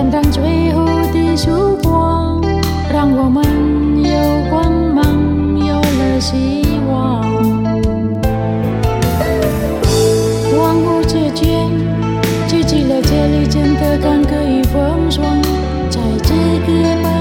点燃最后的曙光，让我们有光芒，有了希望。万物之间聚集了千里间的干戈与风霜，在这个。